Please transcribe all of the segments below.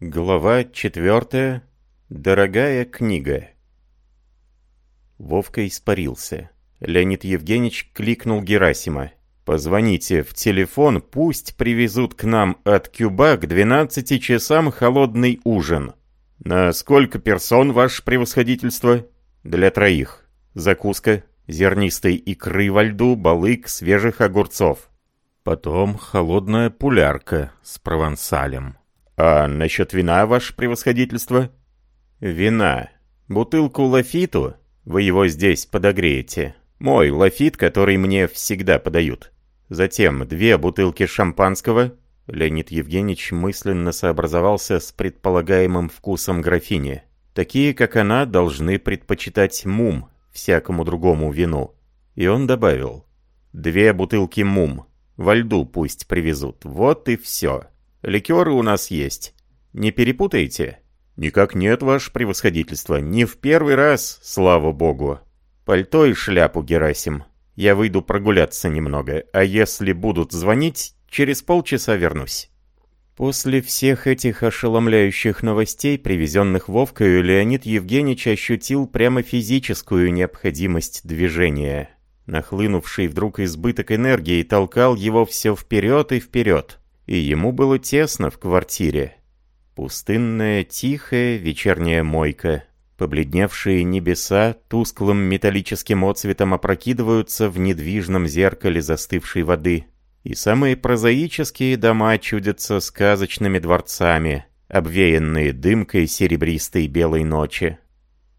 Глава четвертая. Дорогая книга. Вовка испарился. Леонид Евгеньевич кликнул Герасима. «Позвоните в телефон, пусть привезут к нам от Кюба к 12 часам холодный ужин». «На сколько персон, ваше превосходительство?» «Для троих. Закуска, зернистой икры во льду, балык, свежих огурцов. Потом холодная пулярка с провансалем. А насчет вина, ваше превосходительство? Вина. Бутылку лафиту, вы его здесь подогреете. Мой лафит, который мне всегда подают. Затем две бутылки шампанского. Леонид Евгеньевич мысленно сообразовался с предполагаемым вкусом графини. Такие, как она, должны предпочитать мум всякому другому вину. И он добавил. Две бутылки мум. Во льду пусть привезут. Вот и все. Ликеры у нас есть. Не перепутаете? Никак нет, ваше превосходительство. Не в первый раз, слава богу. Пальто и шляпу, Герасим. Я выйду прогуляться немного, а если будут звонить, через полчаса вернусь. После всех этих ошеломляющих новостей, привезенных Вовкою, Леонид Евгеньевич ощутил прямо физическую необходимость движения. Нахлынувший вдруг избыток энергии толкал его все вперед и вперед, и ему было тесно в квартире. Пустынная, тихая вечерняя мойка. Побледневшие небеса тусклым металлическим отцветом опрокидываются в недвижном зеркале застывшей воды — и самые прозаические дома чудятся сказочными дворцами, обвеянные дымкой серебристой белой ночи.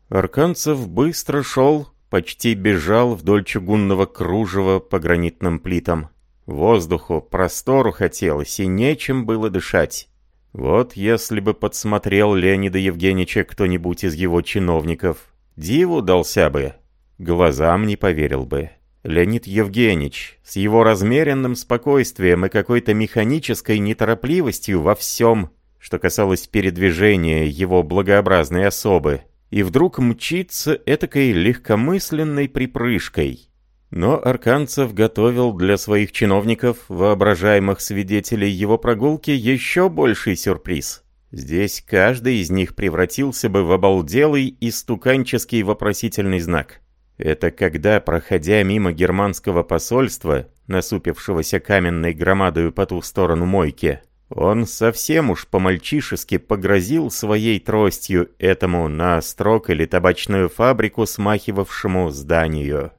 Арканцев быстро шел, почти бежал вдоль чугунного кружева по гранитным плитам. Воздуху, простору хотелось, и нечем было дышать. Вот если бы подсмотрел Леонида Евгеньевича кто-нибудь из его чиновников, диву дался бы, глазам не поверил бы. Леонид Евгеньевич с его размеренным спокойствием и какой-то механической неторопливостью во всем, что касалось передвижения его благообразной особы, и вдруг мчится этакой легкомысленной припрыжкой. Но Арканцев готовил для своих чиновников, воображаемых свидетелей его прогулки, еще больший сюрприз. Здесь каждый из них превратился бы в обалделый и стуканческий вопросительный знак. Это когда, проходя мимо германского посольства, насупившегося каменной громадою по ту сторону мойки, он совсем уж по-мальчишески погрозил своей тростью этому на строк или табачную фабрику смахивавшему зданию.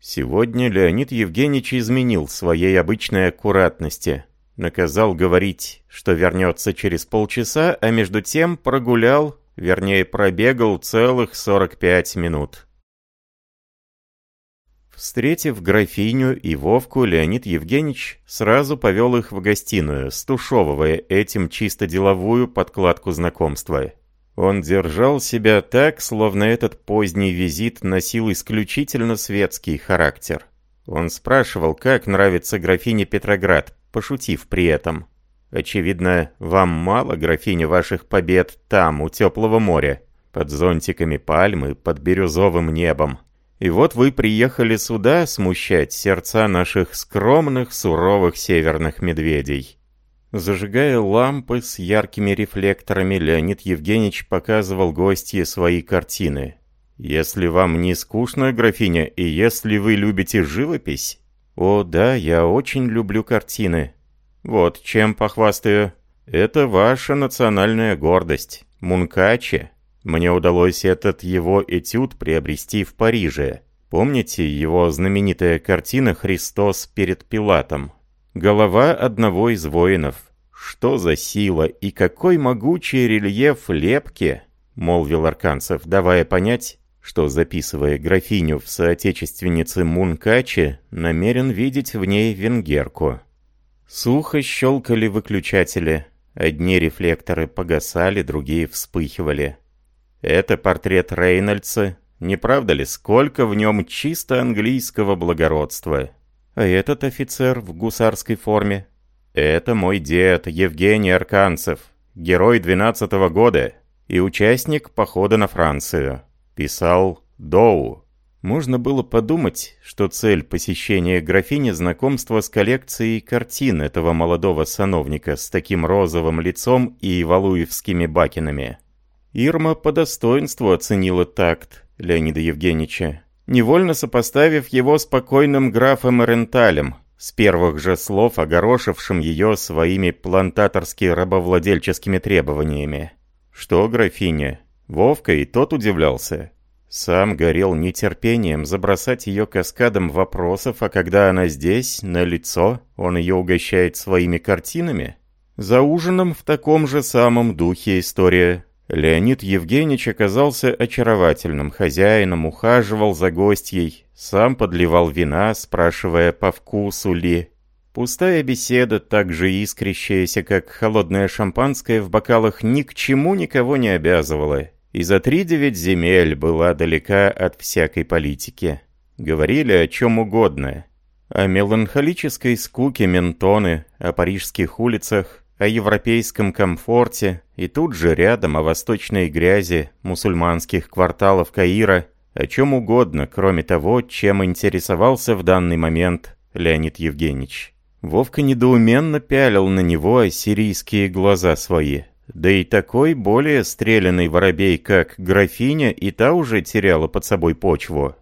Сегодня Леонид Евгеньевич изменил своей обычной аккуратности. Наказал говорить, что вернется через полчаса, а между тем прогулял, вернее пробегал целых 45 минут. Встретив графиню и Вовку, Леонид Евгеньевич сразу повел их в гостиную, стушевывая этим чисто деловую подкладку знакомства. Он держал себя так, словно этот поздний визит носил исключительно светский характер. Он спрашивал, как нравится графине Петроград, пошутив при этом. «Очевидно, вам мало, графиня, ваших побед там, у теплого моря, под зонтиками пальмы, под бирюзовым небом». И вот вы приехали сюда смущать сердца наших скромных, суровых северных медведей». Зажигая лампы с яркими рефлекторами, Леонид Евгеньевич показывал гостье свои картины. «Если вам не скучно, графиня, и если вы любите живопись...» «О, да, я очень люблю картины. Вот, чем похвастаю. Это ваша национальная гордость. Мункачи. Мне удалось этот его этюд приобрести в Париже. Помните его знаменитая картина «Христос перед Пилатом»? Голова одного из воинов. Что за сила и какой могучий рельеф лепки, молвил Арканцев, давая понять, что, записывая графиню в соотечественнице Мункаче, намерен видеть в ней венгерку. Сухо щелкали выключатели. Одни рефлекторы погасали, другие вспыхивали. Это портрет Рейнольдса. Не правда ли, сколько в нем чисто английского благородства? А этот офицер в гусарской форме? Это мой дед Евгений Арканцев, герой 12 -го года и участник похода на Францию. Писал Доу. Можно было подумать, что цель посещения графини знакомства с коллекцией картин этого молодого сановника с таким розовым лицом и валуевскими бакинами. Ирма по достоинству оценила такт Леонида Евгеньевича, невольно сопоставив его с покойным графом Ренталем, с первых же слов огорошившим ее своими плантаторски-рабовладельческими требованиями. Что, графиня? Вовка и тот удивлялся. Сам горел нетерпением забросать ее каскадом вопросов, а когда она здесь, на лицо, он ее угощает своими картинами? За ужином в таком же самом духе история. Леонид Евгеньевич оказался очаровательным хозяином, ухаживал за гостьей, сам подливал вина, спрашивая, по вкусу ли. Пустая беседа, так же искрящаяся, как холодное шампанское в бокалах, ни к чему никого не обязывала и за три девять земель была далека от всякой политики. Говорили о чем угодно. О меланхолической скуке Ментоны, о парижских улицах, о европейском комфорте и тут же рядом о восточной грязи мусульманских кварталов Каира, о чем угодно, кроме того, чем интересовался в данный момент Леонид Евгеньевич. Вовка недоуменно пялил на него ассирийские глаза свои. Да и такой более стрелянный воробей, как графиня, и та уже теряла под собой почву.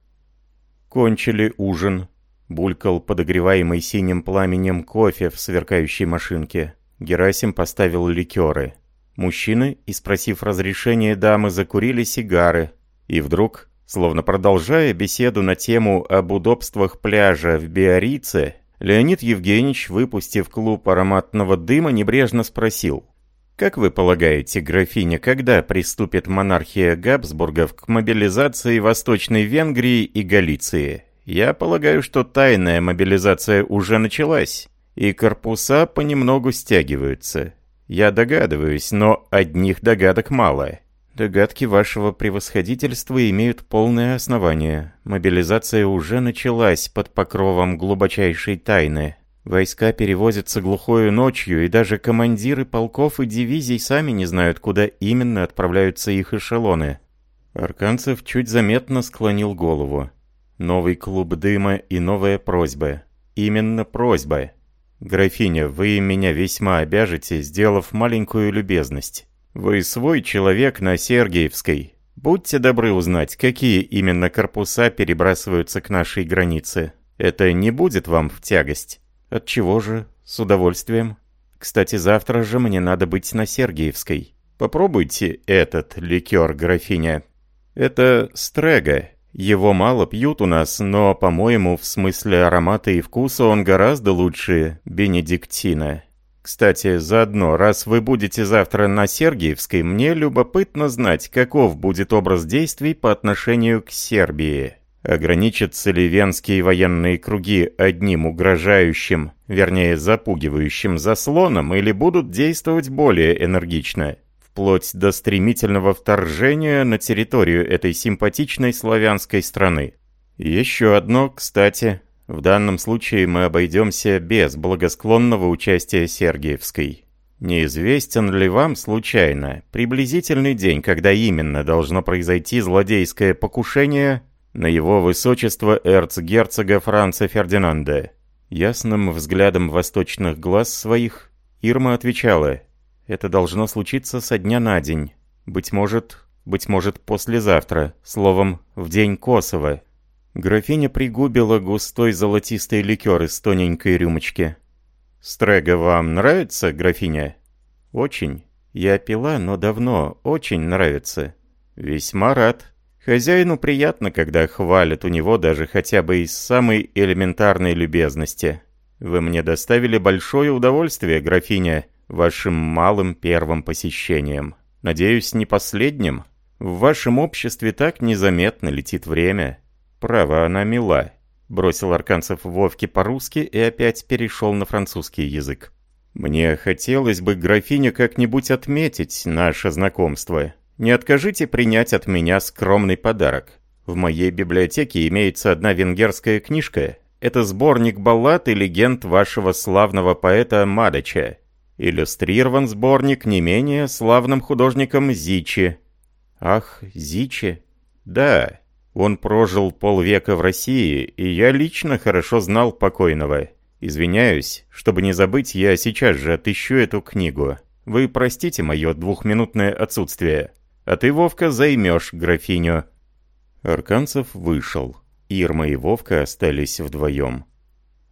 Кончили ужин. Булькал подогреваемый синим пламенем кофе в сверкающей машинке. Герасим поставил ликеры. Мужчины, спросив разрешения дамы, закурили сигары. И вдруг, словно продолжая беседу на тему об удобствах пляжа в Биорице, Леонид Евгеньевич, выпустив клуб ароматного дыма, небрежно спросил – как вы полагаете, графиня, когда приступит монархия Габсбургов к мобилизации Восточной Венгрии и Галиции? Я полагаю, что тайная мобилизация уже началась, и корпуса понемногу стягиваются. Я догадываюсь, но одних догадок мало. Догадки вашего превосходительства имеют полное основание. Мобилизация уже началась под покровом глубочайшей тайны. Войска перевозятся глухою ночью, и даже командиры полков и дивизий сами не знают, куда именно отправляются их эшелоны. Арканцев чуть заметно склонил голову. Новый клуб дыма и новая просьба. Именно просьба. «Графиня, вы меня весьма обяжете, сделав маленькую любезность. Вы свой человек на Сергиевской. Будьте добры узнать, какие именно корпуса перебрасываются к нашей границе. Это не будет вам в тягость?» От чего же? С удовольствием. Кстати, завтра же мне надо быть на Сергиевской. Попробуйте этот ликер, графиня. Это стрега. Его мало пьют у нас, но, по-моему, в смысле аромата и вкуса он гораздо лучше бенедиктина. Кстати, заодно, раз вы будете завтра на Сергиевской, мне любопытно знать, каков будет образ действий по отношению к Сербии. Ограничатся ли венские военные круги одним угрожающим, вернее запугивающим заслоном, или будут действовать более энергично, вплоть до стремительного вторжения на территорию этой симпатичной славянской страны? Еще одно, кстати, в данном случае мы обойдемся без благосклонного участия Сергиевской. Неизвестен ли вам, случайно, приблизительный день, когда именно должно произойти злодейское покушение на его высочество эрцгерцога Франца Фердинанда. Ясным взглядом восточных глаз своих Ирма отвечала, «Это должно случиться со дня на день. Быть может, быть может, послезавтра, словом, в день Косово». Графиня пригубила густой золотистый ликер из тоненькой рюмочки. «Стрега вам нравится, графиня?» «Очень. Я пила, но давно. Очень нравится». «Весьма рад», Хозяину приятно, когда хвалят у него даже хотя бы из самой элементарной любезности. Вы мне доставили большое удовольствие, графиня, вашим малым первым посещением. Надеюсь, не последним. В вашем обществе так незаметно летит время. Право, она мила. Бросил Арканцев Вовке по-русски и опять перешел на французский язык. Мне хотелось бы, графиня, как-нибудь отметить наше знакомство. Не откажите принять от меня скромный подарок. В моей библиотеке имеется одна венгерская книжка. Это сборник баллад и легенд вашего славного поэта Мадача. Иллюстрирован сборник не менее славным художником Зичи. Ах, Зичи? Да. Он прожил полвека в России, и я лично хорошо знал покойного. Извиняюсь, чтобы не забыть, я сейчас же отыщу эту книгу. Вы простите мое двухминутное отсутствие. А ты, Вовка, займешь графиню». Арканцев вышел. Ирма и Вовка остались вдвоем.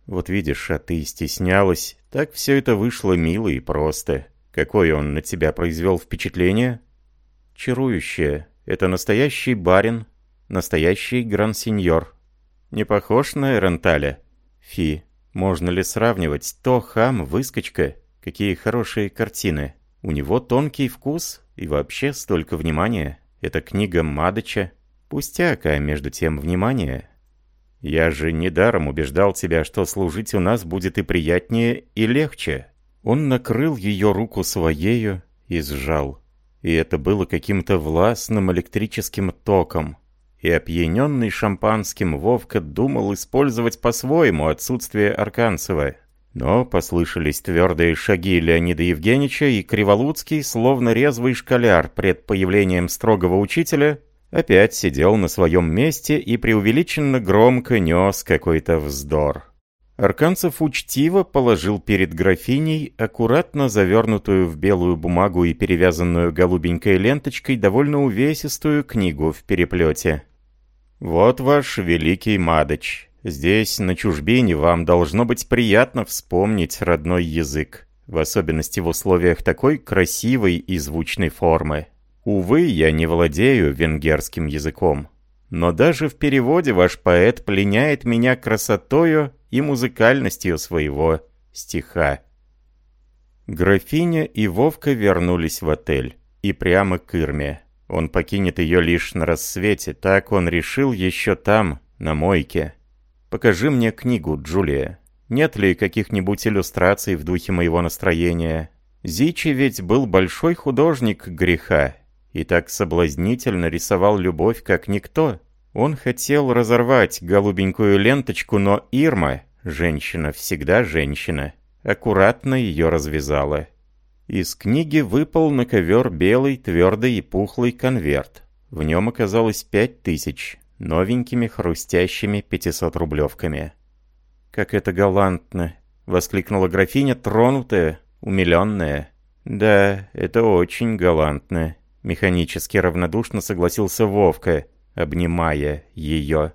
«Вот видишь, а ты стеснялась. Так все это вышло мило и просто. Какое он на тебя произвел впечатление?» «Чарующее. Это настоящий барин, настоящий гран-сеньор. Не похож на Эренталя? Фи, можно ли сравнивать? То хам, выскочка. Какие хорошие картины. У него тонкий вкус и вообще столько внимания. Это книга Мадыча. Пустяк, а между тем внимание. Я же недаром убеждал тебя, что служить у нас будет и приятнее, и легче. Он накрыл ее руку своею и сжал. И это было каким-то властным электрическим током. И опьяненный шампанским Вовка думал использовать по-своему отсутствие Арканцева. Но послышались твердые шаги Леонида Евгеньевича, и Криволуцкий, словно резвый школяр пред появлением строгого учителя, опять сидел на своем месте и преувеличенно громко нес какой-то вздор. Арканцев учтиво положил перед графиней аккуратно завернутую в белую бумагу и перевязанную голубенькой ленточкой довольно увесистую книгу в переплете. «Вот ваш великий Мадыч. Здесь, на чужбине, вам должно быть приятно вспомнить родной язык, в особенности в условиях такой красивой и звучной формы. Увы, я не владею венгерским языком, но даже в переводе ваш поэт пленяет меня красотою и музыкальностью своего стиха. Графиня и Вовка вернулись в отель, и прямо к Ирме. Он покинет ее лишь на рассвете, так он решил еще там, на мойке. «Покажи мне книгу, Джулия. Нет ли каких-нибудь иллюстраций в духе моего настроения? Зичи ведь был большой художник греха, и так соблазнительно рисовал любовь, как никто. Он хотел разорвать голубенькую ленточку, но Ирма, женщина всегда женщина, аккуратно ее развязала. Из книги выпал на ковер белый, твердый и пухлый конверт. В нем оказалось пять тысяч, новенькими хрустящими 500-рублевками. «Как это галантно!» — воскликнула графиня, тронутая, умиленная. «Да, это очень галантно», — механически равнодушно согласился Вовка, обнимая ее.